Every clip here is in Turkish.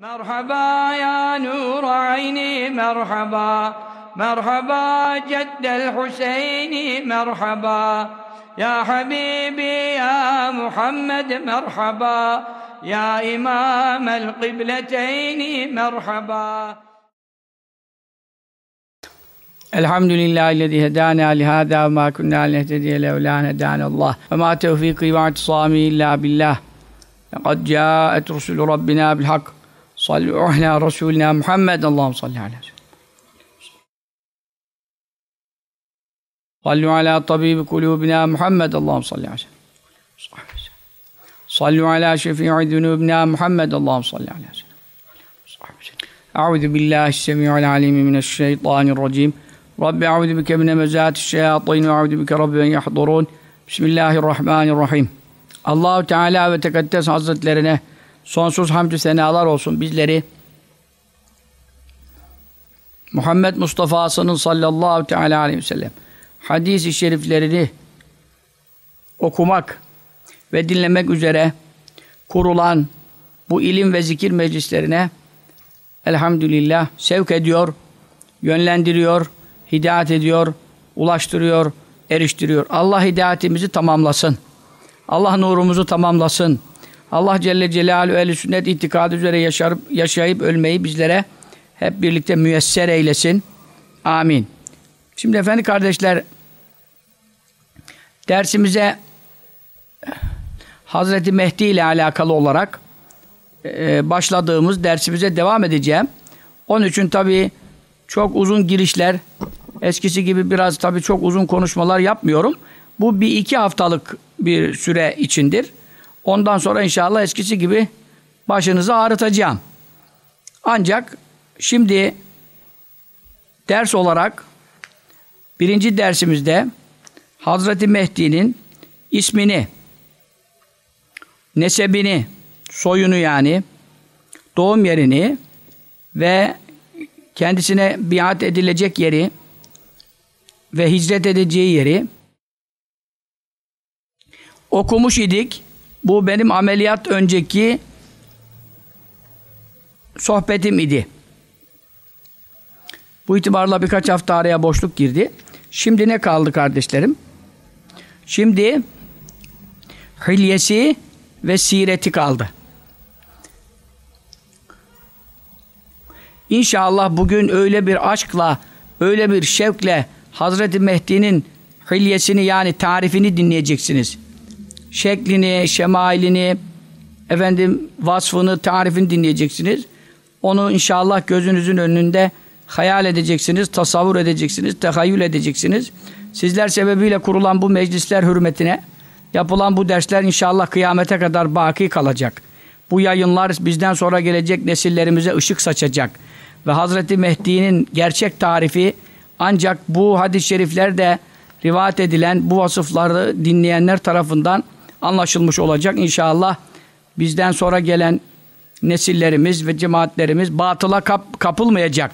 مرحبا يا نور عيني مرحبا. مرحبا جد الحسين مرحبا. يا حبيبي يا محمد مرحبا. يا إمام القبلتين مرحبا. الحمد لله الذي هدانا لهذا وما كنا لنهتدي لولا أن هدانا الله. وما توفيقي واعتصامي إلا بالله. لقد جاءت رسل ربنا بالحق. صلوا على رسولنا محمد اللهم صل على سيدنا صلوا على طبيب قلوبنا محمد اللهم صل على سيدنا صلوا على شفيع ذنوبنا محمد اللهم صل على سيدنا أعوذ بالله السميع العليم من الشيطان الرجيم رب أعوذ بك من مزات الشياطين وأعوذ بك رب أن يحضرون بسم الله الرحمن الرحيم Allahu Teala ve Tekaddes Hazretlerine sonsuz hamdü senalar olsun bizleri Muhammed Mustafa'sının sallallahu teala aleyhi ve sellem hadis-i şeriflerini okumak ve dinlemek üzere kurulan bu ilim ve zikir meclislerine elhamdülillah sevk ediyor, yönlendiriyor, hidayet ediyor, ulaştırıyor, eriştiriyor. Allah hidayetimizi tamamlasın. Allah nurumuzu tamamlasın. Allah Celle Celaluhu ehl sünnet itikadı üzere yaşarıp, yaşayıp ölmeyi bizlere hep birlikte müyesser eylesin. Amin. Şimdi efendi kardeşler dersimize Hazreti Mehdi ile alakalı olarak e, başladığımız dersimize devam edeceğim. Onun için tabii çok uzun girişler, eskisi gibi biraz tabii çok uzun konuşmalar yapmıyorum. Bu bir iki haftalık bir süre içindir. Ondan sonra inşallah eskisi gibi başınızı ağrıtacağım. Ancak şimdi ders olarak birinci dersimizde Hazreti Mehdi'nin ismini, nesebini, soyunu yani, doğum yerini ve kendisine biat edilecek yeri ve hicret edeceği yeri okumuş idik. Bu benim ameliyat önceki sohbetim idi. Bu itibarla birkaç hafta araya boşluk girdi. Şimdi ne kaldı kardeşlerim? Şimdi hilyesi ve sireti kaldı. İnşallah bugün öyle bir aşkla, öyle bir şevkle Hazreti Mehdi'nin hilyesini yani tarifini dinleyeceksiniz. Şeklini, şemailini, efendim vasfını, tarifini dinleyeceksiniz. Onu inşallah gözünüzün önünde hayal edeceksiniz, tasavvur edeceksiniz, tehayyül edeceksiniz. Sizler sebebiyle kurulan bu meclisler hürmetine yapılan bu dersler inşallah kıyamete kadar baki kalacak. Bu yayınlar bizden sonra gelecek nesillerimize ışık saçacak. Ve Hazreti Mehdi'nin gerçek tarifi ancak bu hadis-i şeriflerde rivayet edilen bu vasıfları dinleyenler tarafından anlaşılmış olacak. İnşallah bizden sonra gelen nesillerimiz ve cemaatlerimiz batıla kap kapılmayacak.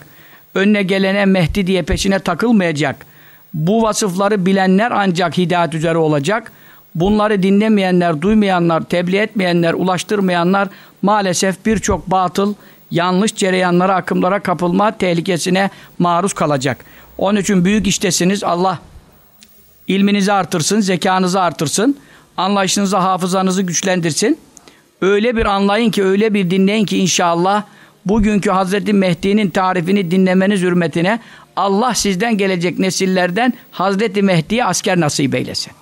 Önüne gelene Mehdi diye peşine takılmayacak. Bu vasıfları bilenler ancak hidayet üzere olacak. Bunları dinlemeyenler, duymayanlar, tebliğ etmeyenler, ulaştırmayanlar maalesef birçok batıl, yanlış cereyanlara, akımlara kapılma tehlikesine maruz kalacak. Onun için büyük iştesiniz. Allah ilminizi artırsın, zekanızı artırsın, anlayışınızı, hafızanızı güçlendirsin. Öyle bir anlayın ki, öyle bir dinleyin ki inşallah bugünkü Hazreti Mehdi'nin tarifini dinlemeniz hürmetine Allah sizden gelecek nesillerden Hazreti Mehdi'ye asker nasip eylesin.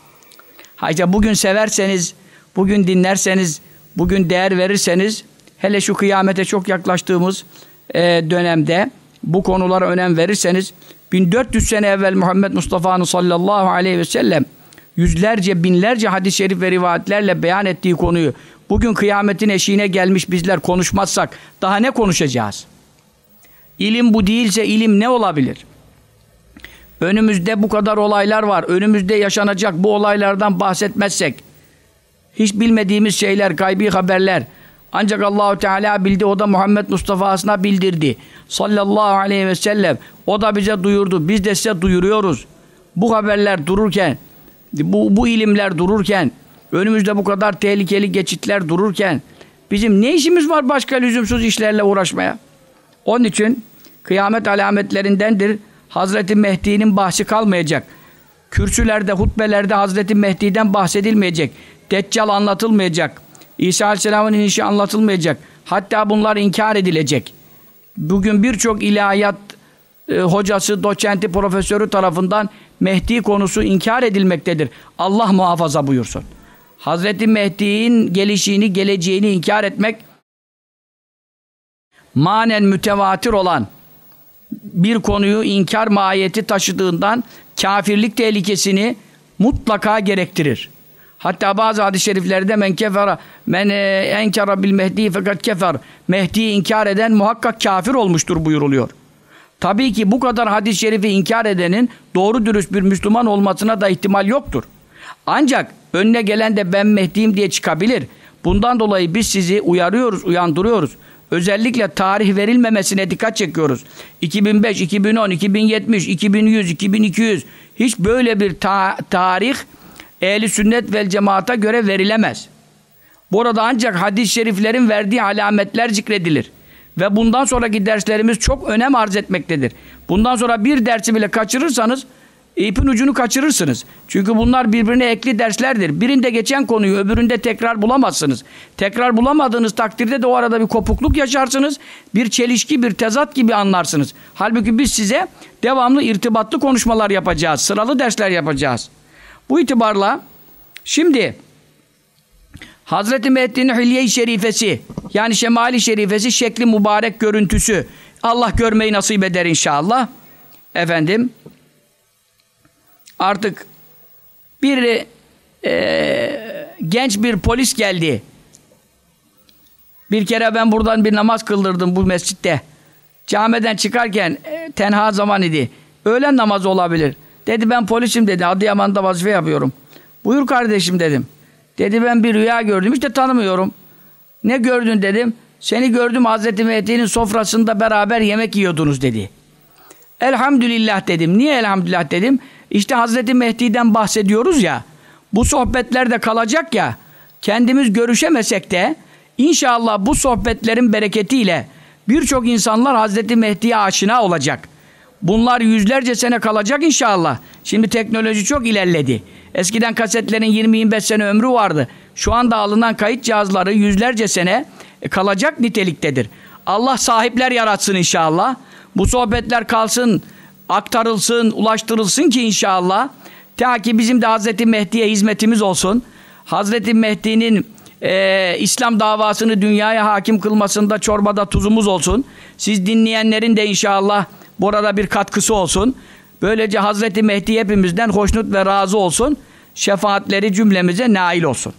Hayca bugün severseniz, bugün dinlerseniz, bugün değer verirseniz, hele şu kıyamete çok yaklaştığımız e, dönemde bu konulara önem verirseniz, 1400 sene evvel Muhammed Mustafa'nın sallallahu aleyhi ve sellem yüzlerce, binlerce hadis-i şerif ve rivayetlerle beyan ettiği konuyu bugün kıyametin eşiğine gelmiş bizler konuşmazsak daha ne konuşacağız? İlim bu değilse ilim ne olabilir? Önümüzde bu kadar olaylar var. Önümüzde yaşanacak bu olaylardan bahsetmezsek hiç bilmediğimiz şeyler, gaybi haberler ancak Allahu Teala bildi. O da Muhammed Mustafa'sına bildirdi. Sallallahu aleyhi ve sellem. O da bize duyurdu. Biz de size duyuruyoruz. Bu haberler dururken, bu, bu ilimler dururken, önümüzde bu kadar tehlikeli geçitler dururken, Bizim ne işimiz var başka lüzumsuz işlerle uğraşmaya? Onun için kıyamet alametlerindendir. Hazreti Mehdi'nin bahsi kalmayacak. Kürsülerde, hutbelerde Hazreti Mehdi'den bahsedilmeyecek. Deccal anlatılmayacak. İsa Aleyhisselam'ın inişi anlatılmayacak. Hatta bunlar inkar edilecek. Bugün birçok ilahiyat e, hocası, doçenti, profesörü tarafından Mehdi konusu inkar edilmektedir. Allah muhafaza buyursun. Hazreti Mehdi'nin gelişini, geleceğini inkar etmek manen mütevatir olan bir konuyu inkar mahiyeti taşıdığından kafirlik tehlikesini mutlaka gerektirir. Hatta bazı hadis-i şeriflerde men kefera men e, enkara bil mehdi fakat kefer. Mehdi'yi inkar eden muhakkak kafir olmuştur buyuruluyor. Tabii ki bu kadar hadis-i şerifi inkar edenin doğru dürüst bir Müslüman olmasına da ihtimal yoktur. Ancak önüne gelen de ben Mehdi'yim diye çıkabilir. Bundan dolayı biz sizi uyarıyoruz, uyandırıyoruz. Özellikle tarih verilmemesine dikkat çekiyoruz. 2005, 2010, 2070, 2100, 2200 hiç böyle bir ta tarih ehli sünnet vel cemaata göre verilemez. Burada ancak hadis-i şeriflerin verdiği alametler zikredilir. Ve bundan sonraki derslerimiz çok önem arz etmektedir. Bundan sonra bir dersi bile kaçırırsanız ipin ucunu kaçırırsınız. Çünkü bunlar birbirine ekli derslerdir. Birinde geçen konuyu öbüründe tekrar bulamazsınız. Tekrar bulamadığınız takdirde de o arada bir kopukluk yaşarsınız. Bir çelişki, bir tezat gibi anlarsınız. Halbuki biz size devamlı irtibatlı konuşmalar yapacağız. Sıralı dersler yapacağız. Bu itibarla şimdi Hazreti Mehdi'nin Hülye-i Şerifesi yani Şemali Şerifesi şekli mübarek görüntüsü Allah görmeyi nasip eder inşallah. Efendim artık bir e, genç bir polis geldi. Bir kere ben buradan bir namaz kıldırdım bu mescitte. Camiden çıkarken e, tenha zaman idi. Öğlen namazı olabilir. Dedi ben polisim dedi. Adıyaman'da vazife yapıyorum. Buyur kardeşim dedim. Dedi ben bir rüya gördüm. İşte tanımıyorum. Ne gördün dedim. Seni gördüm Hazreti Mehdi'nin sofrasında beraber yemek yiyordunuz dedi. Elhamdülillah dedim. Niye elhamdülillah dedim? İşte Hazreti Mehdi'den bahsediyoruz ya. Bu sohbetlerde kalacak ya. Kendimiz görüşemesek de inşallah bu sohbetlerin bereketiyle birçok insanlar Hazreti Mehdi'ye aşina olacak. Bunlar yüzlerce sene kalacak inşallah. Şimdi teknoloji çok ilerledi. Eskiden kasetlerin 20-25 sene ömrü vardı. Şu anda alınan kayıt cihazları yüzlerce sene e, kalacak niteliktedir. Allah sahipler yaratsın inşallah. Bu sohbetler kalsın, aktarılsın, ulaştırılsın ki inşallah. Ta ki bizim de Hazreti Mehdi'ye hizmetimiz olsun. Hazreti Mehdi'nin e, İslam davasını dünyaya hakim kılmasında çorbada tuzumuz olsun. Siz dinleyenlerin de inşallah burada bir katkısı olsun. Böylece Hazreti Mehdi hepimizden hoşnut ve razı olsun. Şefaatleri cümlemize nail olsun.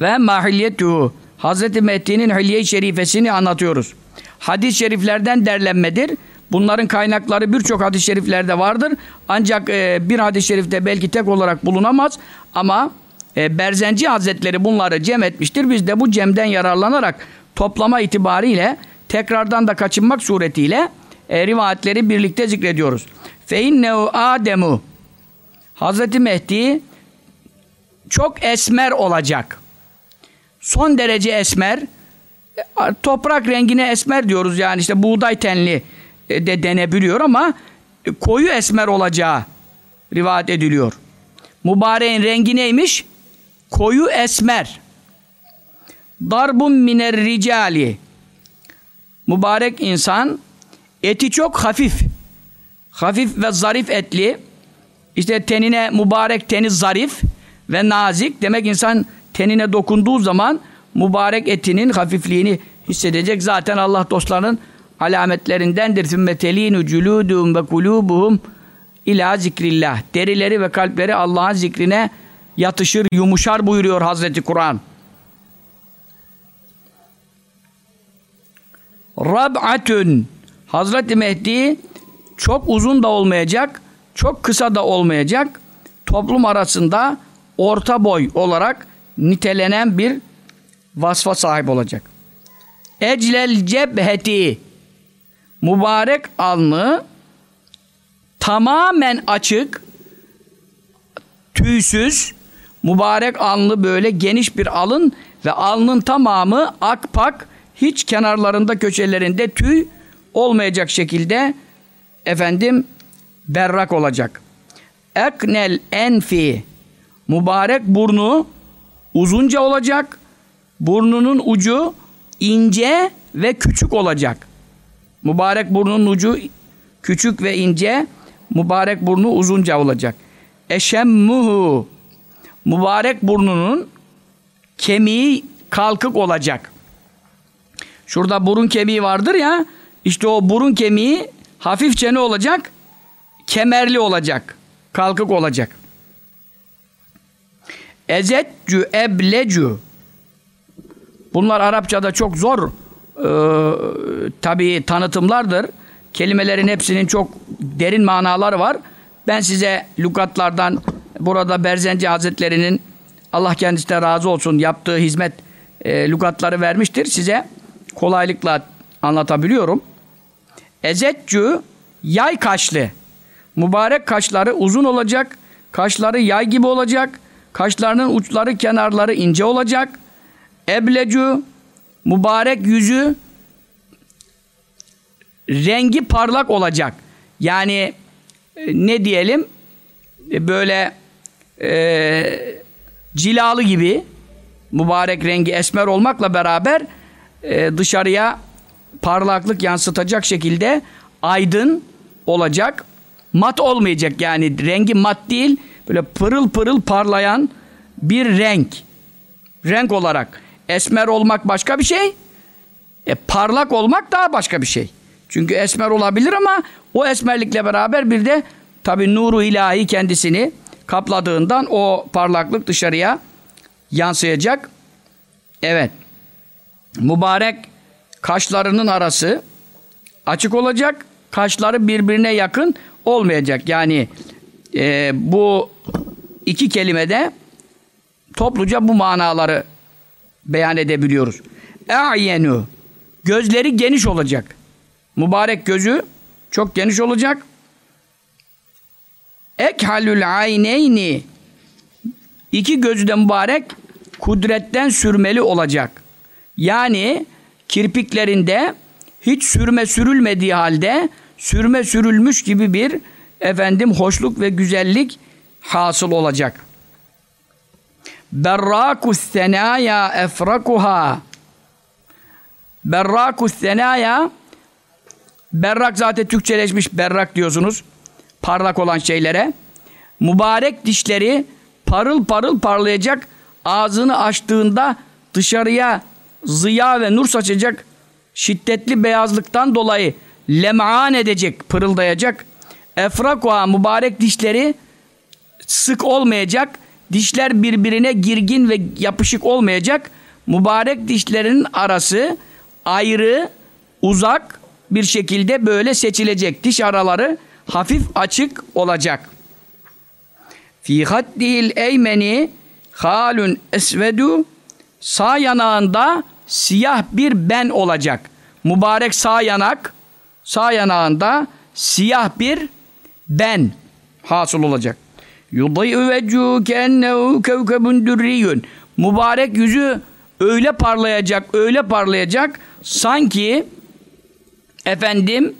Ve mahilyetuhu Hazreti Mehdi'nin hülye-i şerifesini anlatıyoruz. Hadis-i şeriflerden derlenmedir. Bunların kaynakları birçok hadis-i şeriflerde vardır. Ancak e, bir hadis-i şerifte belki tek olarak bulunamaz. Ama e, Berzenci Hazretleri bunları cem etmiştir. Biz de bu cemden yararlanarak toplama itibariyle tekrardan da kaçınmak suretiyle e, rivayetleri birlikte zikrediyoruz. Fe innehu Ademu Hazreti Mehdi çok esmer olacak. Son derece esmer. E, toprak rengine esmer diyoruz yani işte buğday tenli e, de denebiliyor ama koyu esmer olacağı rivayet ediliyor. Mübareğin rengi neymiş? Koyu esmer. Darbun miner ricali mübarek insan eti çok hafif. Hafif ve zarif etli. İşte tenine mübarek teni zarif ve nazik. Demek insan tenine dokunduğu zaman mübarek etinin hafifliğini hissedecek. Zaten Allah dostlarının alametlerindendir. Sümme telinu ve kulûbuhum ila zikrillah. Derileri ve kalpleri Allah'ın zikrine yatışır, yumuşar buyuruyor Hazreti Kur'an. Rab'atun Hazreti Mehdi çok uzun da olmayacak, çok kısa da olmayacak. Toplum arasında orta boy olarak nitelenen bir vasfa sahip olacak. Eclel cebheti mübarek alnı tamamen açık, tüysüz, mübarek alnı böyle geniş bir alın ve alnın tamamı akpak hiç kenarlarında köşelerinde tüy olmayacak şekilde efendim berrak olacak. Eknel enfi mübarek burnu uzunca olacak. Burnunun ucu ince ve küçük olacak. Mübarek burnunun ucu küçük ve ince, mübarek burnu uzunca olacak. Eşemmuhu mübarek burnunun kemiği kalkık olacak. Şurada burun kemiği vardır ya, işte o burun kemiği hafifçe ne olacak? Kemerli olacak. Kalkık olacak. Ezetcü eblecu Bunlar Arapçada çok zor e, tabii tanıtımlardır. Kelimelerin hepsinin çok derin manaları var. Ben size lügatlardan burada Berzenci Hazretleri'nin Allah kendisine razı olsun yaptığı hizmet e, lügatları vermiştir. Size kolaylıkla anlatabiliyorum. Ezetcü yay kaşlı. Mübarek kaşları uzun olacak. Kaşları yay gibi olacak. Kaşlarının uçları kenarları ince olacak. Eblecu mübarek yüzü rengi parlak olacak. Yani e, ne diyelim e, böyle e, cilalı gibi mübarek rengi esmer olmakla beraber e, dışarıya parlaklık yansıtacak şekilde aydın olacak. Mat olmayacak yani rengi mat değil böyle pırıl pırıl parlayan bir renk. Renk olarak. Esmer olmak başka bir şey. E, parlak olmak daha başka bir şey. Çünkü esmer olabilir ama o esmerlikle beraber bir de tabi nuru ilahi kendisini kapladığından o parlaklık dışarıya yansıyacak. Evet. Mübarek kaşlarının arası açık olacak. Kaşları birbirine yakın olmayacak. Yani e, bu iki kelimede topluca bu manaları beyan edebiliyoruz. E'yenu gözleri geniş olacak. Mübarek gözü çok geniş olacak. Ekhalül ayneyni iki gözü de mübarek kudretten sürmeli olacak. Yani kirpiklerinde hiç sürme sürülmediği halde sürme sürülmüş gibi bir efendim hoşluk ve güzellik hasıl olacak. Berrakus senaya efrakuha Berrakus senaya Berrak zaten Türkçeleşmiş berrak diyorsunuz. Parlak olan şeylere. Mübarek dişleri parıl parıl parlayacak. Ağzını açtığında dışarıya ziya ve nur saçacak şiddetli beyazlıktan dolayı lem'an edecek, pırıldayacak. Efrakuha mübarek dişleri sık olmayacak. Dişler birbirine girgin ve yapışık olmayacak. Mübarek dişlerin arası ayrı, uzak bir şekilde böyle seçilecek. Diş araları hafif açık olacak. Fi haddil eymeni halun esvedu sağ yanağında siyah bir ben olacak. Mübarek sağ yanak sağ yanağında siyah bir ben hasıl olacak. Yudayı veccu kennehu kevkebun dürriyün. Mübarek yüzü öyle parlayacak, öyle parlayacak sanki efendim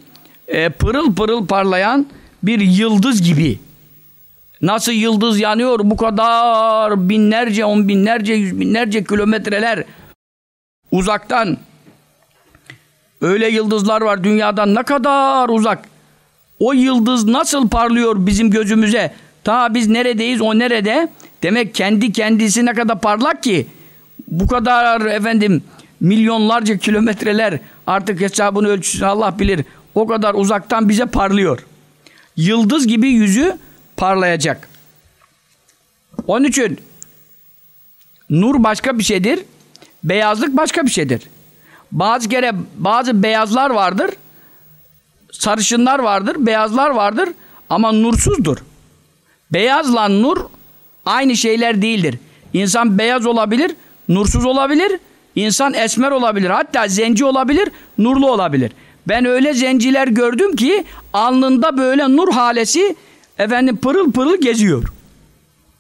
e, pırıl pırıl parlayan bir yıldız gibi. Nasıl yıldız yanıyor bu kadar binlerce, on binlerce, yüz binlerce kilometreler uzaktan öyle yıldızlar var dünyadan ne kadar uzak. O yıldız nasıl parlıyor bizim gözümüze? Ta biz neredeyiz o nerede? Demek kendi kendisi ne kadar parlak ki bu kadar efendim milyonlarca kilometreler artık hesabını ölçüsünü Allah bilir. O kadar uzaktan bize parlıyor. Yıldız gibi yüzü parlayacak. Onun için nur başka bir şeydir. Beyazlık başka bir şeydir. Bazı kere bazı beyazlar vardır. Sarışınlar vardır, beyazlar vardır ama nursuzdur. Beyazla nur aynı şeyler değildir. İnsan beyaz olabilir, nursuz olabilir. İnsan esmer olabilir. Hatta zenci olabilir, nurlu olabilir. Ben öyle zenciler gördüm ki alnında böyle nur halesi efendim pırıl pırıl geziyor.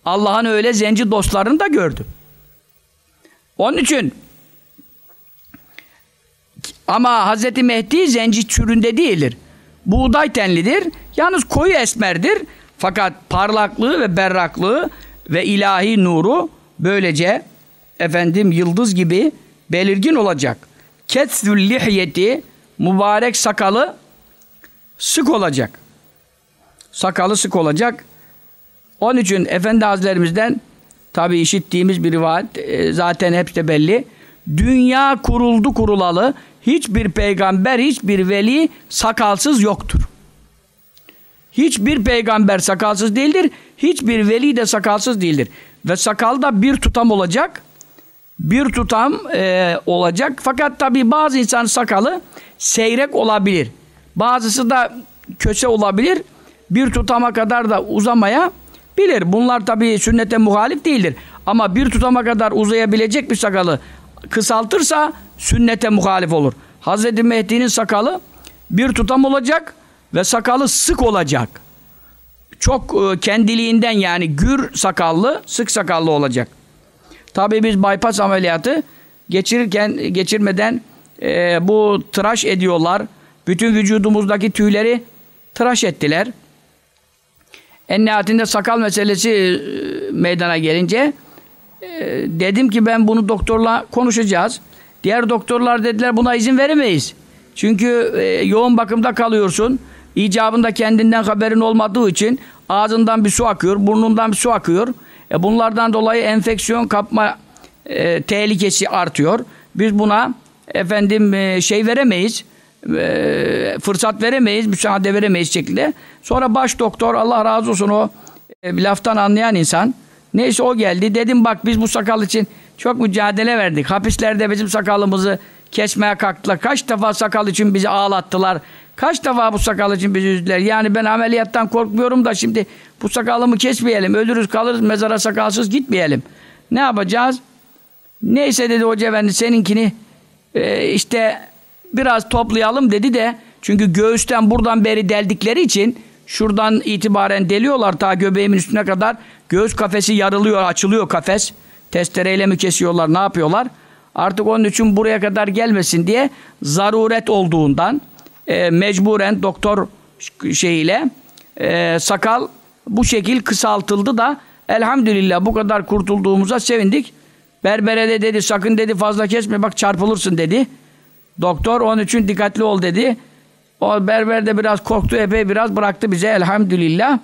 Allah'ın öyle zenci dostlarını da gördü. Onun için ama Hazreti Mehdi zenci türünde değildir. Buğday tenlidir. Yalnız koyu esmerdir. Fakat parlaklığı ve berraklığı ve ilahi nuru böylece efendim yıldız gibi belirgin olacak. Ketsül lihyeti mübarek sakalı sık olacak. Sakalı sık olacak. Onun için Efendi Hazretlerimizden tabi işittiğimiz bir rivayet e, zaten hepsi de belli. Dünya kuruldu kurulalı hiçbir peygamber, hiçbir veli sakalsız yoktur. Hiçbir peygamber sakalsız değildir. Hiçbir veli de sakalsız değildir. Ve sakal da bir tutam olacak. Bir tutam e, olacak. Fakat tabi bazı insan sakalı seyrek olabilir. Bazısı da köse olabilir. Bir tutama kadar da uzamaya bilir. Bunlar tabi sünnete muhalif değildir. Ama bir tutama kadar uzayabilecek bir sakalı kısaltırsa sünnete muhalif olur. Hazreti Mehdi'nin sakalı bir tutam olacak ve sakalı sık olacak. Çok e, kendiliğinden yani gür sakallı, sık sakallı olacak. Tabii biz bypass ameliyatı geçirirken geçirmeden e, bu tıraş ediyorlar. Bütün vücudumuzdaki tüyleri tıraş ettiler. En nihayetinde sakal meselesi e, meydana gelince e, dedim ki ben bunu doktorla konuşacağız. Diğer doktorlar dediler buna izin veremeyiz. Çünkü e, yoğun bakımda kalıyorsun. İcabında kendinden haberin olmadığı için ağzından bir su akıyor, burnundan bir su akıyor. E, bunlardan dolayı enfeksiyon kapma e, tehlikesi artıyor. Biz buna efendim e, şey veremeyiz. Fırsat veremeyiz, müsaade veremeyiz şekilde. Sonra baş doktor Allah razı olsun o e, laftan anlayan insan. Neyse o geldi. Dedim bak biz bu sakal için çok mücadele verdik. Hapislerde bizim sakalımızı kesmeye kalktılar. Kaç defa sakal için bizi ağlattılar. Kaç defa bu sakal için bizi üzdüler. Yani ben ameliyattan korkmuyorum da şimdi bu sakalımı kesmeyelim. Ölürüz kalırız mezara sakalsız gitmeyelim. Ne yapacağız? Neyse dedi hoca efendi seninkini e, işte biraz toplayalım dedi de çünkü göğüsten buradan beri deldikleri için şuradan itibaren deliyorlar ta göbeğimin üstüne kadar. Göğüs kafesi yarılıyor açılıyor kafes. Testereyle mi kesiyorlar ne yapıyorlar? Artık onun için buraya kadar gelmesin diye zaruret olduğundan e, mecburen doktor şeyiyle e, sakal bu şekil kısaltıldı da elhamdülillah bu kadar kurtulduğumuza sevindik. Berbere de dedi sakın dedi fazla kesme bak çarpılırsın dedi doktor onun için dikkatli ol dedi o berber de biraz korktu epey biraz bıraktı bize elhamdülillah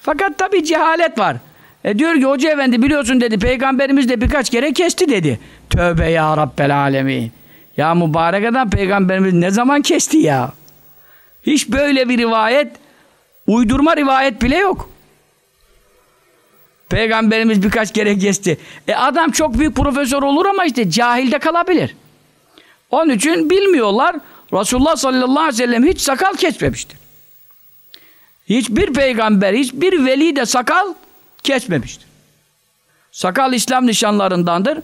fakat tabi cehalet var e diyor ki hoca efendi biliyorsun dedi peygamberimiz de birkaç kere kesti dedi. Tövbe ya Rabbel alemin. Ya mübarek adam peygamberimiz ne zaman kesti ya? Hiç böyle bir rivayet uydurma rivayet bile yok. Peygamberimiz birkaç kere kesti. E adam çok büyük profesör olur ama işte cahilde kalabilir. Onun için bilmiyorlar. Resulullah sallallahu aleyhi ve sellem hiç sakal kesmemiştir. Hiçbir peygamber, hiçbir veli de sakal kesmemiştir. Sakal İslam nişanlarındandır.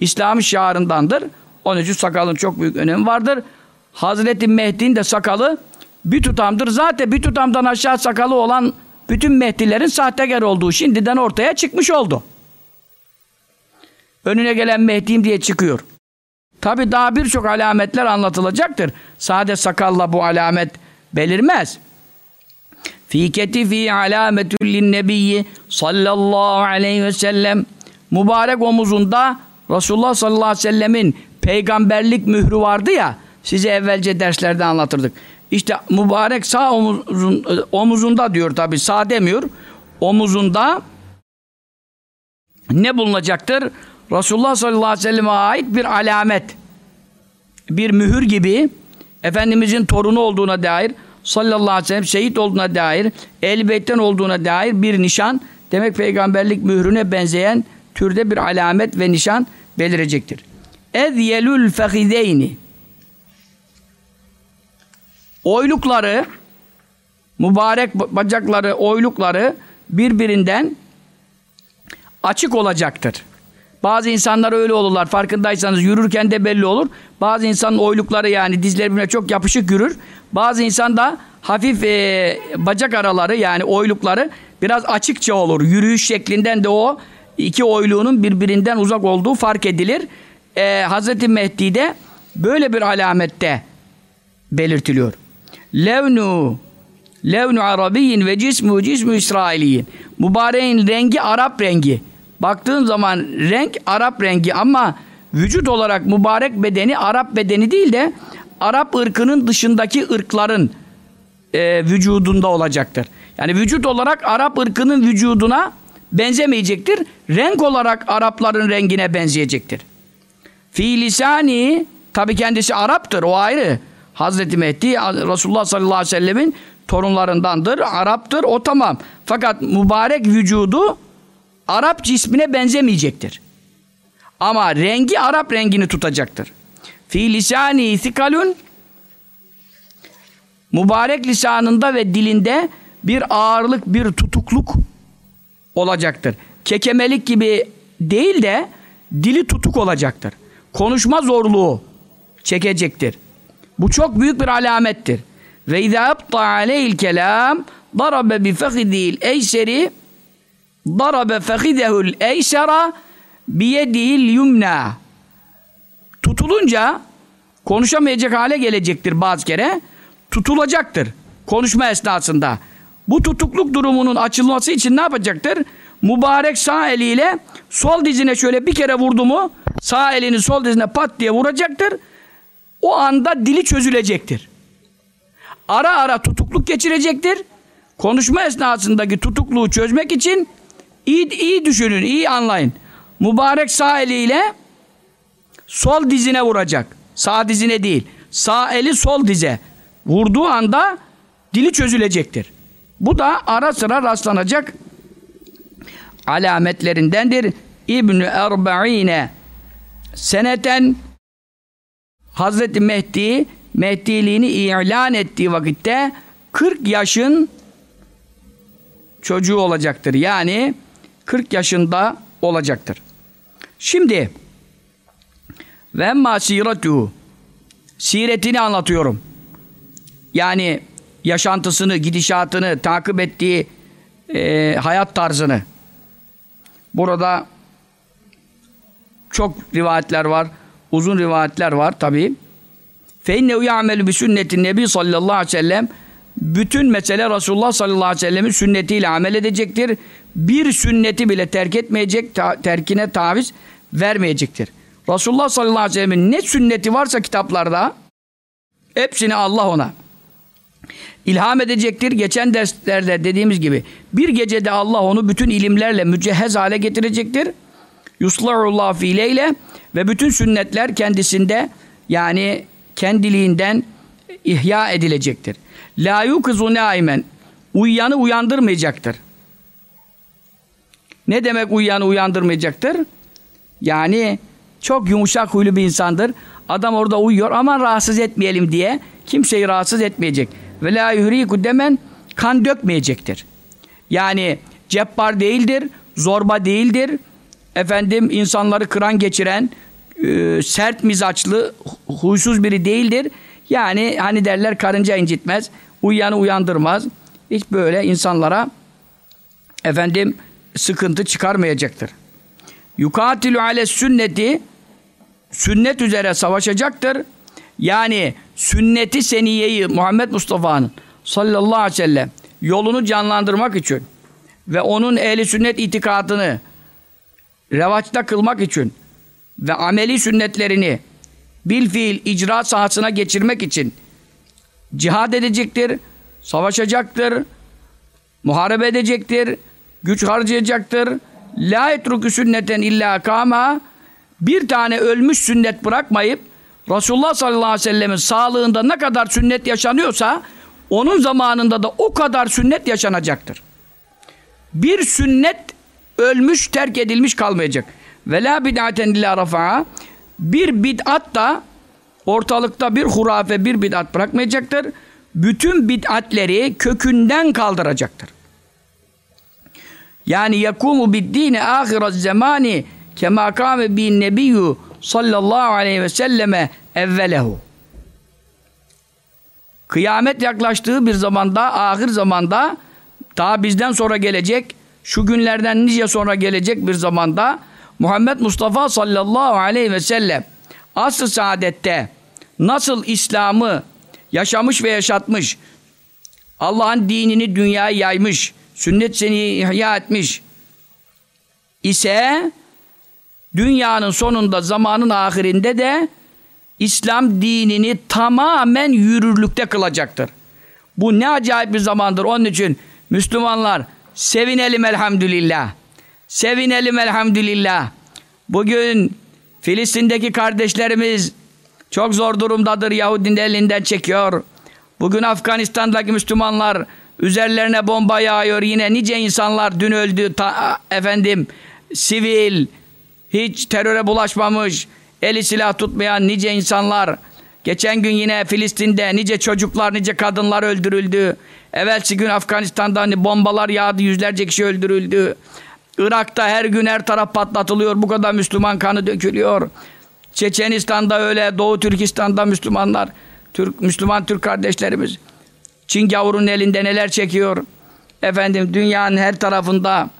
İslam şiarındandır. Onun için sakalın çok büyük önemi vardır. Hazreti Mehdi'nin de sakalı bir tutamdır. Zaten bir tutamdan aşağı sakalı olan bütün Mehdilerin sahtekar olduğu şimdiden ortaya çıkmış oldu. Önüne gelen Mehdi'yim diye çıkıyor. Tabi daha birçok alametler anlatılacaktır. Sade sakalla bu alamet belirmez. Fi ketifi alametül linnebiyyi sallallahu aleyhi ve sellem mübarek omuzunda Resulullah sallallahu aleyhi ve sellemin peygamberlik mührü vardı ya size evvelce derslerde anlatırdık. İşte mübarek sağ omuzun, omuzunda diyor tabi sağ demiyor. Omuzunda ne bulunacaktır? Resulullah sallallahu aleyhi ve selleme ait bir alamet. Bir mühür gibi Efendimizin torunu olduğuna dair sallallahu aleyhi ve sellem şehit olduğuna dair, ehl olduğuna dair bir nişan, demek peygamberlik mührüne benzeyen türde bir alamet ve nişan belirecektir. Ezyelül fehideyni Oylukları, mübarek bacakları, oylukları birbirinden açık olacaktır. Bazı insanlar öyle olurlar. Farkındaysanız yürürken de belli olur. Bazı insanın oylukları yani dizleri birbirine çok yapışık yürür. Bazı insan da hafif e, bacak araları yani oylukları biraz açıkça olur. Yürüyüş şeklinden de o iki oyluğunun birbirinden uzak olduğu fark edilir. E, Hazreti Mehdi'de böyle bir alamette belirtiliyor. Levnu levnu arabiyyin ve cismu cismu İsrailiyin. Mübareğin rengi Arap rengi. Baktığın zaman renk Arap rengi ama vücut olarak mübarek bedeni Arap bedeni değil de Arap ırkının dışındaki ırkların e, vücudunda olacaktır. Yani vücut olarak Arap ırkının vücuduna benzemeyecektir. Renk olarak Arapların rengine benzeyecektir. Fi lisani tabi kendisi Arap'tır o ayrı. Hazreti Mehdi Resulullah sallallahu aleyhi ve sellemin torunlarındandır, Arap'tır o tamam. Fakat mübarek vücudu Arap cismine benzemeyecektir. Ama rengi Arap rengini tutacaktır. Fi lisani thikalun mübarek lisanında ve dilinde bir ağırlık, bir tutukluk olacaktır. Kekemelik gibi değil de dili tutuk olacaktır. Konuşma zorluğu çekecektir. Bu çok büyük bir alamettir. Ve izâ abta aleyhil kelam darabe bi fehidil eyseri darabe fehidehul eysera biyedihil yumna tutulunca konuşamayacak hale gelecektir bazı kere tutulacaktır konuşma esnasında bu tutukluk durumunun açılması için ne yapacaktır? Mübarek sağ eliyle sol dizine şöyle bir kere vurdu mu sağ elini sol dizine pat diye vuracaktır. O anda dili çözülecektir. Ara ara tutukluk geçirecektir. Konuşma esnasındaki tutukluğu çözmek için iyi, iyi düşünün, iyi anlayın. Mübarek sağ eliyle sol dizine vuracak. Sağ dizine değil. Sağ eli sol dize. Vurduğu anda dili çözülecektir. Bu da ara sıra rastlanacak alametlerindendir. İbn-i Erba'ine seneten Hazreti Mehdi Mehdiliğini ilan ettiği vakitte 40 yaşın çocuğu olacaktır. Yani 40 yaşında olacaktır. Şimdi ve emma siretuhu siretini anlatıyorum. Yani yaşantısını, gidişatını, takip ettiği e, hayat tarzını. Burada çok rivayetler var. Uzun rivayetler var tabii. Fe innehu ya'melu bi sünnetin nebi sallallahu aleyhi ve sellem bütün mesele Resulullah sallallahu aleyhi ve sellemin sünnetiyle amel edecektir. Bir sünneti bile terk etmeyecek, ta, terkine taviz vermeyecektir. Resulullah sallallahu aleyhi ve sellemin ne sünneti varsa kitaplarda hepsini Allah ona ilham edecektir. Geçen derslerde dediğimiz gibi bir gecede Allah onu bütün ilimlerle mücehhez hale getirecektir. Yuslahullah fiileyle ve bütün sünnetler kendisinde yani kendiliğinden ihya edilecektir. La yukzu naimen uyuyanı uyandırmayacaktır. Ne demek uyuyanı uyandırmayacaktır? Yani çok yumuşak huylu bir insandır. Adam orada uyuyor ama rahatsız etmeyelim diye kimseyi rahatsız etmeyecek. Ve la yuhriku demen kan dökmeyecektir. Yani cebbar değildir, zorba değildir. Efendim insanları kıran geçiren, e, sert mizaçlı, huysuz biri değildir. Yani hani derler karınca incitmez, uyuyanı uyandırmaz. Hiç böyle insanlara efendim sıkıntı çıkarmayacaktır. Yukatilü ale sünneti sünnet üzere savaşacaktır. Yani sünneti seniyeyi Muhammed Mustafa'nın sallallahu aleyhi ve sellem yolunu canlandırmak için ve onun ehli sünnet itikadını revaçta kılmak için ve ameli sünnetlerini bil fiil icra sahasına geçirmek için cihad edecektir, savaşacaktır, muharebe edecektir, güç harcayacaktır. La etruku sünneten illa kama bir tane ölmüş sünnet bırakmayıp Resulullah sallallahu aleyhi ve sellemin sağlığında ne kadar sünnet yaşanıyorsa onun zamanında da o kadar sünnet yaşanacaktır. Bir sünnet ölmüş, terk edilmiş kalmayacak. Ve la bid'aten illa rafa'a bir bid'at da ortalıkta bir hurafe, bir bid'at bırakmayacaktır. Bütün bid'atleri kökünden kaldıracaktır. Yani yakumu bid-dini ahiraz zamani kema kâme bin nebiyyü sallallahu aleyhi ve selleme evvelehu. Kıyamet yaklaştığı bir zamanda, ahir zamanda daha bizden sonra gelecek, şu günlerden nice sonra gelecek bir zamanda Muhammed Mustafa sallallahu aleyhi ve sellem asr-ı saadette nasıl İslam'ı yaşamış ve yaşatmış, Allah'ın dinini dünyaya yaymış, sünnet seni ihya etmiş ise dünyanın sonunda zamanın ahirinde de İslam dinini tamamen yürürlükte kılacaktır. Bu ne acayip bir zamandır. Onun için Müslümanlar sevinelim elhamdülillah. Sevinelim elhamdülillah. Bugün Filistin'deki kardeşlerimiz çok zor durumdadır. Yahudinin elinden çekiyor. Bugün Afganistan'daki Müslümanlar üzerlerine bomba yağıyor. Yine nice insanlar dün öldü. Ta, efendim sivil, hiç teröre bulaşmamış, eli silah tutmayan nice insanlar. Geçen gün yine Filistin'de nice çocuklar, nice kadınlar öldürüldü. Evvelsi gün Afganistan'da hani bombalar yağdı, yüzlerce kişi öldürüldü. Irak'ta her gün her taraf patlatılıyor. Bu kadar Müslüman kanı dökülüyor. Çeçenistan'da öyle, Doğu Türkistan'da Müslümanlar, Türk Müslüman Türk kardeşlerimiz Çin gavurun elinde neler çekiyor. Efendim dünyanın her tarafında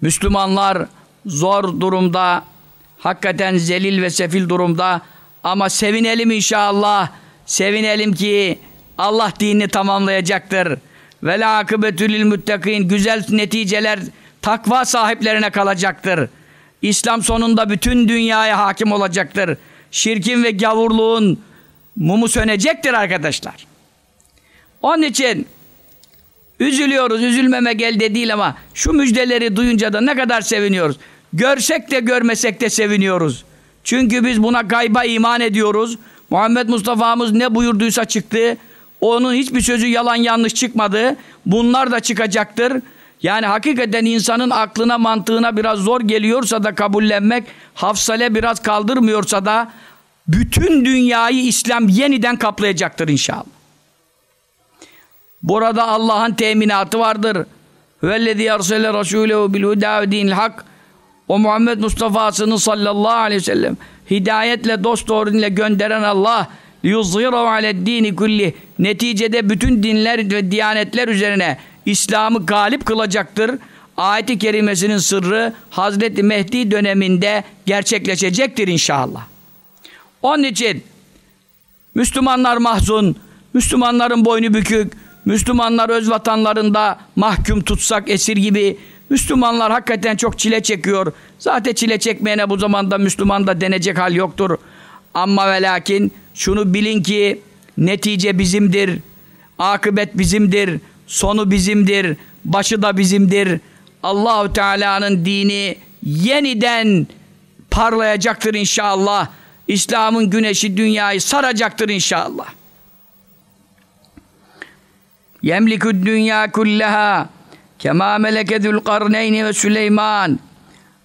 Müslümanlar zor durumda, hakikaten zelil ve sefil durumda ama sevinelim inşallah. Sevinelim ki Allah dinini tamamlayacaktır. Ve la akıbetülil müttakîn güzel neticeler takva sahiplerine kalacaktır. İslam sonunda bütün dünyaya hakim olacaktır. Şirkin ve gavurluğun mumu sönecektir arkadaşlar. Onun için üzülüyoruz, üzülmeme gel değil ama şu müjdeleri duyunca da ne kadar seviniyoruz. Görsek de görmesek de seviniyoruz. Çünkü biz buna gayba iman ediyoruz. Muhammed Mustafa'mız ne buyurduysa çıktı. Onun hiçbir sözü yalan yanlış çıkmadı. Bunlar da çıkacaktır. Yani hakikaten insanın aklına mantığına biraz zor geliyorsa da kabullenmek, hafsale biraz kaldırmıyorsa da bütün dünyayı İslam yeniden kaplayacaktır inşallah. Burada Allah'ın teminatı vardır. Vellezî ersele rasûlehu bil hudâ ve dinil hak. O Muhammed Mustafa'sını sallallahu aleyhi ve sellem hidayetle dost doğruyla gönderen Allah yuzhirahu aleddini kulli neticede bütün dinler ve diyanetler üzerine İslam'ı galip kılacaktır. Ayet-i kerimesinin sırrı Hazreti Mehdi döneminde gerçekleşecektir inşallah. Onun için Müslümanlar mahzun, Müslümanların boynu bükük, Müslümanlar öz vatanlarında mahkum tutsak esir gibi Müslümanlar hakikaten çok çile çekiyor. Zaten çile çekmeyene bu zamanda Müslüman da denecek hal yoktur. Ama ve lakin şunu bilin ki netice bizimdir. Akıbet bizimdir. Sonu bizimdir. Başı da bizimdir. Allahu Teala'nın dini yeniden parlayacaktır inşallah. İslam'ın güneşi dünyayı saracaktır inşallah. Yemlikü dünya kullaha kema meleke Zülkarneyni ve Süleyman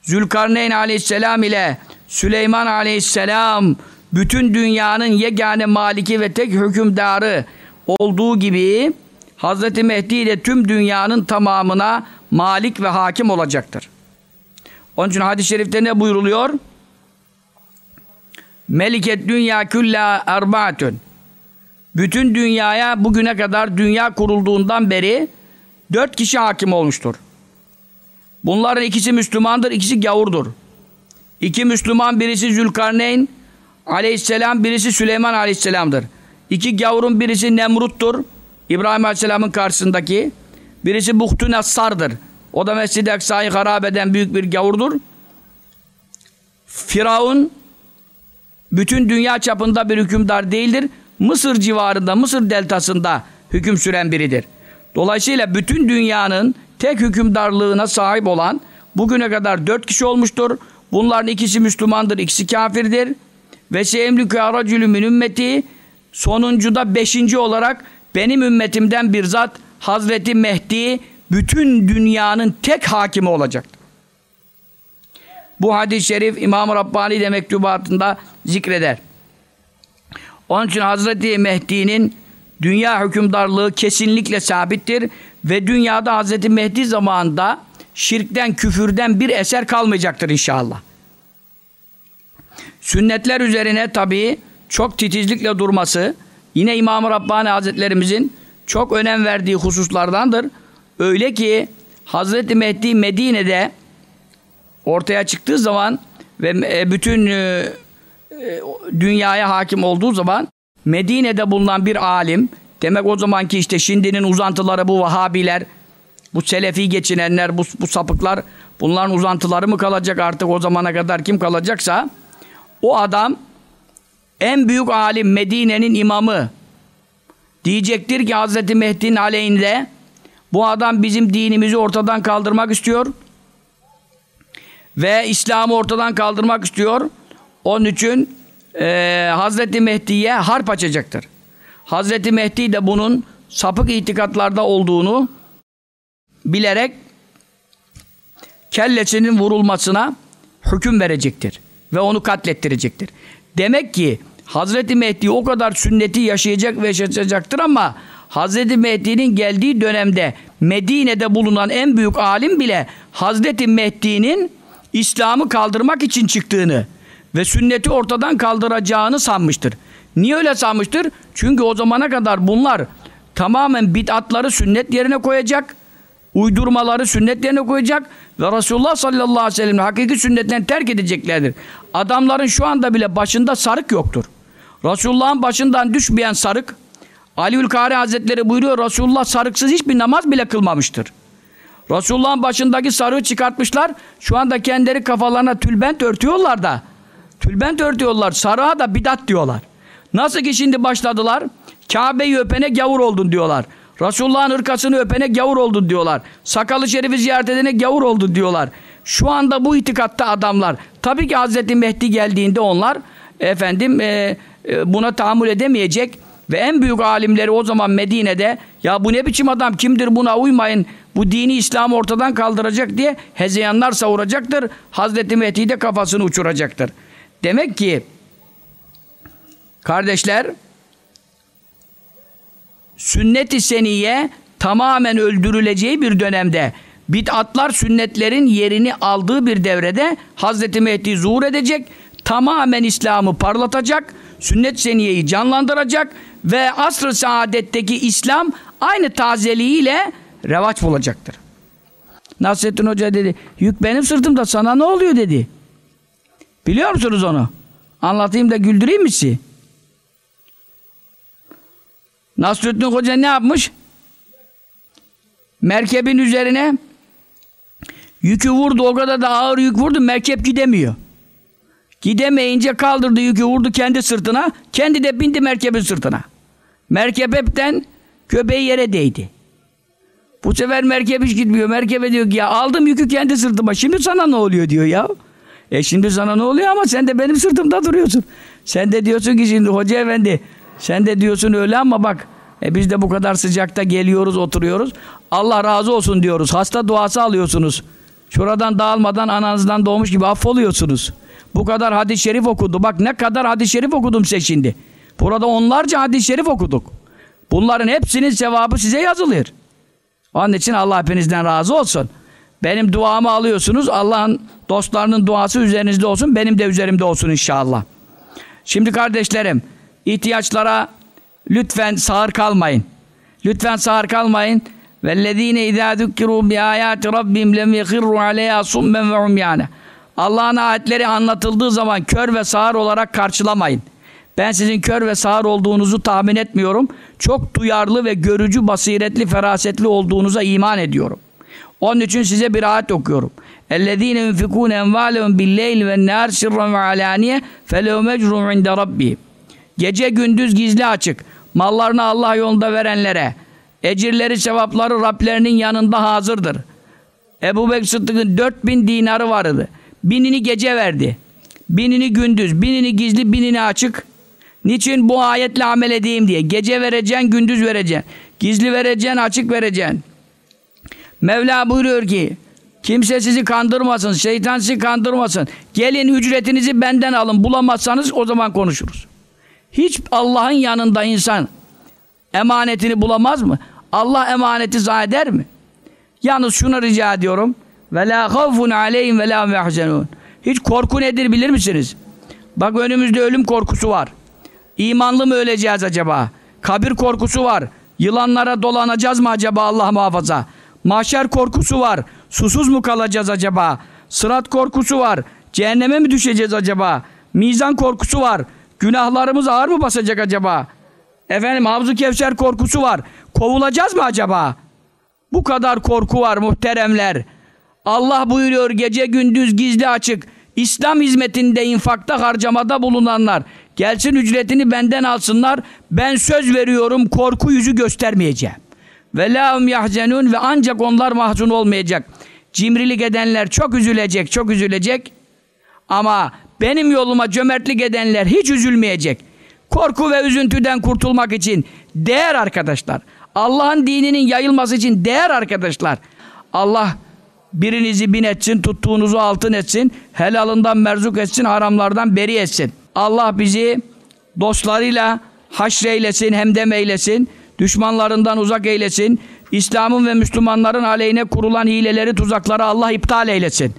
Zülkarneyn aleyhisselam ile Süleyman aleyhisselam bütün dünyanın yegane maliki ve tek hükümdarı olduğu gibi Hazreti Mehdi de tüm dünyanın tamamına malik ve hakim olacaktır. Onun için hadis-i şerifte ne buyruluyor? Meliket dünya külla erbaatün. Bütün dünyaya bugüne kadar dünya kurulduğundan beri dört kişi hakim olmuştur. Bunların ikisi Müslümandır, ikisi gavurdur. İki Müslüman, birisi Zülkarneyn aleyhisselam, birisi Süleyman aleyhisselamdır. İki gavurun birisi Nemrut'tur. İbrahim aleyhisselamın karşısındaki. Birisi Buhtun Assar'dır. O da Mescid-i Aksa'yı harap eden büyük bir gavurdur. Firavun bütün dünya çapında bir hükümdar değildir. Mısır civarında, Mısır deltasında hüküm süren biridir. Dolayısıyla bütün dünyanın tek hükümdarlığına sahip olan bugüne kadar dört kişi olmuştur. Bunların ikisi Müslümandır, ikisi kafirdir. Ve seemlükü aracülümün ümmeti sonuncuda beşinci olarak benim ümmetimden bir zat Hazreti Mehdi bütün dünyanın tek hakimi olacaktır. Bu hadis-i şerif İmam-ı Rabbani de mektubatında zikreder. Onun için Hazreti Mehdi'nin dünya hükümdarlığı kesinlikle sabittir ve dünyada Hazreti Mehdi zamanında şirkten, küfürden bir eser kalmayacaktır inşallah. Sünnetler üzerine tabii çok titizlikle durması yine İmam-ı Rabbani Hazretlerimizin çok önem verdiği hususlardandır. Öyle ki Hazreti Mehdi Medine'de ortaya çıktığı zaman ve e, bütün e, e, dünyaya hakim olduğu zaman Medine'de bulunan bir alim demek o zamanki işte şimdinin uzantıları bu Vahabiler bu Selefi geçinenler bu, bu sapıklar bunların uzantıları mı kalacak artık o zamana kadar kim kalacaksa o adam en büyük alim Medine'nin imamı diyecektir ki Hazreti Mehdi'nin aleyhinde bu adam bizim dinimizi ortadan kaldırmak istiyor ve İslam'ı ortadan kaldırmak istiyor. Onun için e, Hazreti Mehdi'ye harp açacaktır. Hazreti Mehdi de bunun sapık itikatlarda olduğunu bilerek kellesinin vurulmasına hüküm verecektir. Ve onu katlettirecektir. Demek ki Hazreti Mehdi o kadar sünneti yaşayacak ve yaşayacaktır ama Hazreti Mehdi'nin geldiği dönemde Medine'de bulunan en büyük alim bile Hazreti Mehdi'nin İslam'ı kaldırmak için çıktığını ve sünneti ortadan kaldıracağını sanmıştır. Niye öyle sanmıştır? Çünkü o zamana kadar bunlar tamamen bid'atları sünnet yerine koyacak, uydurmaları sünnet yerine koyacak ve Resulullah sallallahu aleyhi ve sellem'in hakiki sünnetlerini terk edeceklerdir. Adamların şu anda bile başında sarık yoktur. Resulullah'ın başından düşmeyen sarık, Aliül Kari Hazretleri buyuruyor, Resulullah sarıksız hiçbir namaz bile kılmamıştır. Resulullah'ın başındaki sarığı çıkartmışlar. Şu anda kendileri kafalarına tülbent örtüyorlar da. Tülbent örtüyorlar. Sarığa da bidat diyorlar. Nasıl ki şimdi başladılar? Kabe'yi öpene gavur oldun diyorlar. Resulullah'ın ırkasını öpene gavur oldun diyorlar. Sakalı şerifi ziyaret edene gavur oldun diyorlar. Şu anda bu itikatta adamlar. Tabii ki Hazreti Mehdi geldiğinde onlar efendim e, buna tahammül edemeyecek ve en büyük alimleri o zaman Medine'de ya bu ne biçim adam kimdir buna uymayın bu dini İslam'ı ortadan kaldıracak diye hezeyanlar savuracaktır. Hazreti Mehdi de kafasını uçuracaktır. Demek ki kardeşler sünnet-i seniye tamamen öldürüleceği bir dönemde bid'atlar sünnetlerin yerini aldığı bir devrede Hazreti Mehdi zuhur edecek tamamen İslam'ı parlatacak sünnet seniyeyi canlandıracak ve asr-ı saadetteki İslam aynı tazeliğiyle revaç bulacaktır. Nasrettin Hoca dedi, yük benim sırtımda sana ne oluyor dedi. Biliyor musunuz onu? Anlatayım da güldüreyim mi sizi? Nasrettin Hoca ne yapmış? Merkebin üzerine yükü vurdu, o kadar da ağır yük vurdu, merkep gidemiyor. Gidemeyince kaldırdı yükü vurdu kendi sırtına, kendi de bindi merkebin sırtına. Merkep hepten köpeği yere değdi. Bu sefer merkep hiç gitmiyor. Merkebe diyor ki ya aldım yükü kendi sırtıma. Şimdi sana ne oluyor diyor ya. E şimdi sana ne oluyor ama sen de benim sırtımda duruyorsun. Sen de diyorsun ki şimdi hoca efendi sen de diyorsun öyle ama bak e biz de bu kadar sıcakta geliyoruz oturuyoruz. Allah razı olsun diyoruz. Hasta duası alıyorsunuz. Şuradan dağılmadan ananızdan doğmuş gibi affoluyorsunuz. Bu kadar hadis-i şerif okudu. Bak ne kadar hadis-i şerif okudum size şimdi. Burada onlarca hadis-i şerif okuduk. Bunların hepsinin sevabı size yazılır. Onun için Allah hepinizden razı olsun. Benim duamı alıyorsunuz. Allah'ın dostlarının duası üzerinizde olsun. Benim de üzerimde olsun inşallah. Şimdi kardeşlerim ihtiyaçlara lütfen sağır kalmayın. Lütfen sağır kalmayın. وَالَّذ۪ينَ اِذَا ذُكِّرُوا بِآيَاتِ رَبِّهِمْ لَمْ يَخِرُّوا عَلَيْهَا صُمَّا وَعُمْيَانَ Allah'ın ayetleri anlatıldığı zaman kör ve sağır olarak karşılamayın. Ben sizin kör ve sağır olduğunuzu tahmin etmiyorum. Çok duyarlı ve görücü, basiretli, ferasetli olduğunuza iman ediyorum. Onun için size bir ayet okuyorum. اَلَّذ۪ينَ يُنْفِقُونَ اَنْوَالَهُمْ بِالْلَيْلِ وَالنَّهَارِ سِرًّا وَعَلَانِيَ فَلَوْ مَجْرُمْ عِنْدَ رَبِّهِ Gece gündüz gizli açık. Mallarını Allah yolunda verenlere ecirleri, sevapları Rablerinin yanında hazırdır. Ebu Bekir Sıddık'ın 4000 dinarı vardı. Binini gece verdi. Binini gündüz, binini gizli, binini açık. Niçin bu ayetle amel edeyim diye. Gece vereceksin, gündüz vereceksin. Gizli vereceksin, açık vereceksin. Mevla buyuruyor ki kimse sizi kandırmasın, şeytan sizi kandırmasın. Gelin ücretinizi benden alın. Bulamazsanız o zaman konuşuruz. Hiç Allah'ın yanında insan emanetini bulamaz mı? Allah emaneti zayi mi? Yalnız şunu rica ediyorum. Ve la havfun aleyhim ve la hum yahzenun. Hiç korku nedir bilir misiniz? Bak önümüzde ölüm korkusu var. İmanlı mı öleceğiz acaba? Kabir korkusu var. Yılanlara dolanacağız mı acaba Allah muhafaza? Mahşer korkusu var. Susuz mu kalacağız acaba? Sırat korkusu var. Cehenneme mi düşeceğiz acaba? Mizan korkusu var. Günahlarımız ağır mı basacak acaba? Efendim Havzu Kevser korkusu var. Kovulacağız mı acaba? Bu kadar korku var muhteremler. Allah buyuruyor gece gündüz gizli açık. İslam hizmetinde infakta harcamada bulunanlar gelsin ücretini benden alsınlar. Ben söz veriyorum korku yüzü göstermeyeceğim. Ve lahum yahzenun ve ancak onlar mahzun olmayacak. Cimrilik edenler çok üzülecek, çok üzülecek. Ama benim yoluma cömertlik edenler hiç üzülmeyecek. Korku ve üzüntüden kurtulmak için değer arkadaşlar. Allah'ın dininin yayılması için değer arkadaşlar. Allah birinizi bin etsin, tuttuğunuzu altın etsin, helalından merzuk etsin, haramlardan beri etsin. Allah bizi dostlarıyla haşreylesin, hemdem eylesin, düşmanlarından uzak eylesin, İslam'ın ve Müslümanların aleyhine kurulan hileleri, tuzakları Allah iptal eylesin.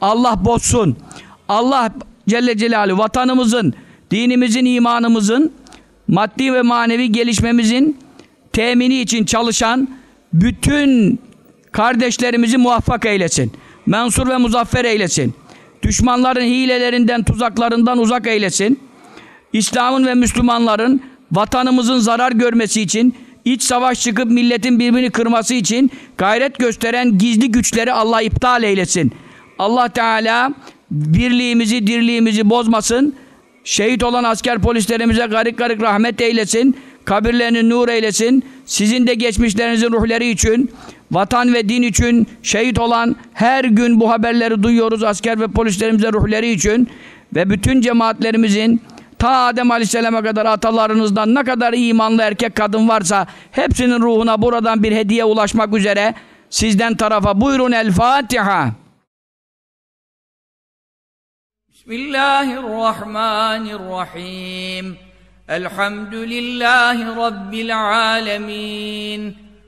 Allah bozsun. Allah Celle Celaluhu vatanımızın, dinimizin, imanımızın, maddi ve manevi gelişmemizin temini için çalışan bütün kardeşlerimizi muvaffak eylesin. Mensur ve muzaffer eylesin. Düşmanların hilelerinden, tuzaklarından uzak eylesin. İslam'ın ve Müslümanların vatanımızın zarar görmesi için iç savaş çıkıp milletin birbirini kırması için gayret gösteren gizli güçleri Allah iptal eylesin. Allah Teala birliğimizi, dirliğimizi bozmasın. Şehit olan asker polislerimize garip garip rahmet eylesin. Kabirlerini nur eylesin. Sizin de geçmişlerinizin ruhları için, vatan ve din için şehit olan her gün bu haberleri duyuyoruz asker ve polislerimize ruhları için ve bütün cemaatlerimizin ta Adem Aleyhisselam'a kadar atalarınızdan ne kadar imanlı erkek kadın varsa hepsinin ruhuna buradan bir hediye ulaşmak üzere sizden tarafa buyurun El Fatiha. Bismillahirrahmanirrahim. Elhamdülillahi Rabbil alemin.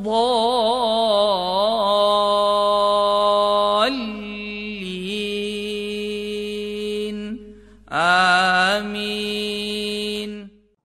الضالين. آمين.